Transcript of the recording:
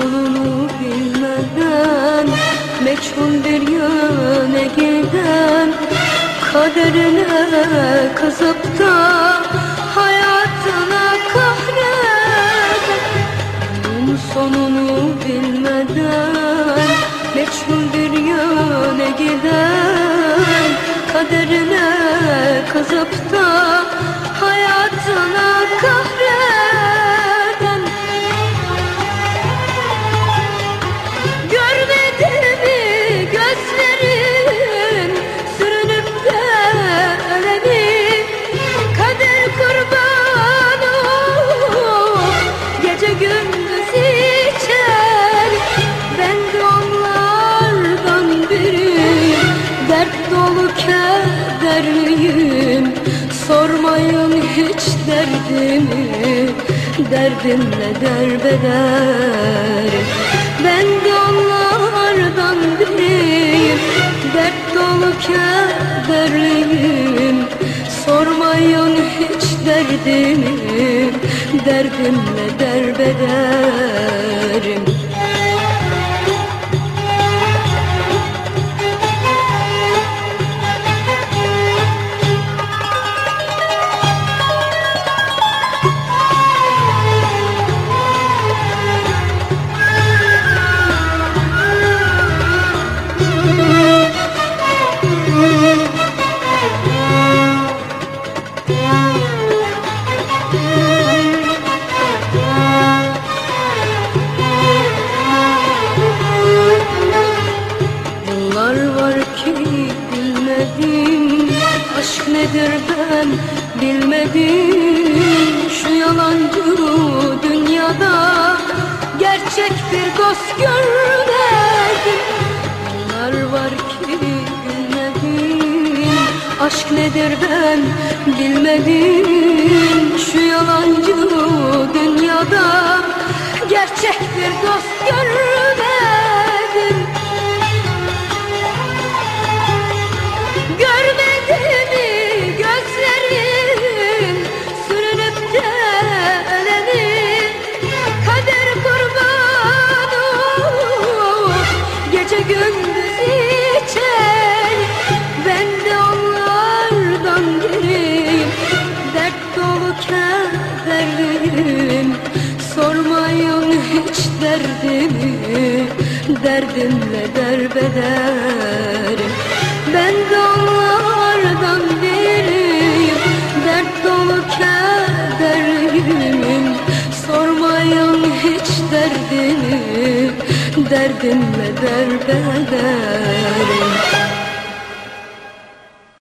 sonunu bilmeden Meçhul bir yöne giden Kaderine kızıp da hayatına kahreden Bunun sonunu bilmeden Meçhul bir yöne giden Kaderine kızıp da kederliyim Sormayın hiç derdimi. Derdimle derbeder? Ben de onlardan biriyim. Dert dolu kederliyim. Sormayın hiç derdimi. Derdimle derbederim nedir ben bilmedim. Şu yalancı dünyada Gerçek bir dost görmedim. Yıllar var ki bilmedim. Aşk nedir ben bilmedim. Şu yalancı gündüz içen Ben de onlardan biriyim. Dert dolu kederliyim Sormayın hiç derdimi. Derdimle derbederim Derdimle derbederim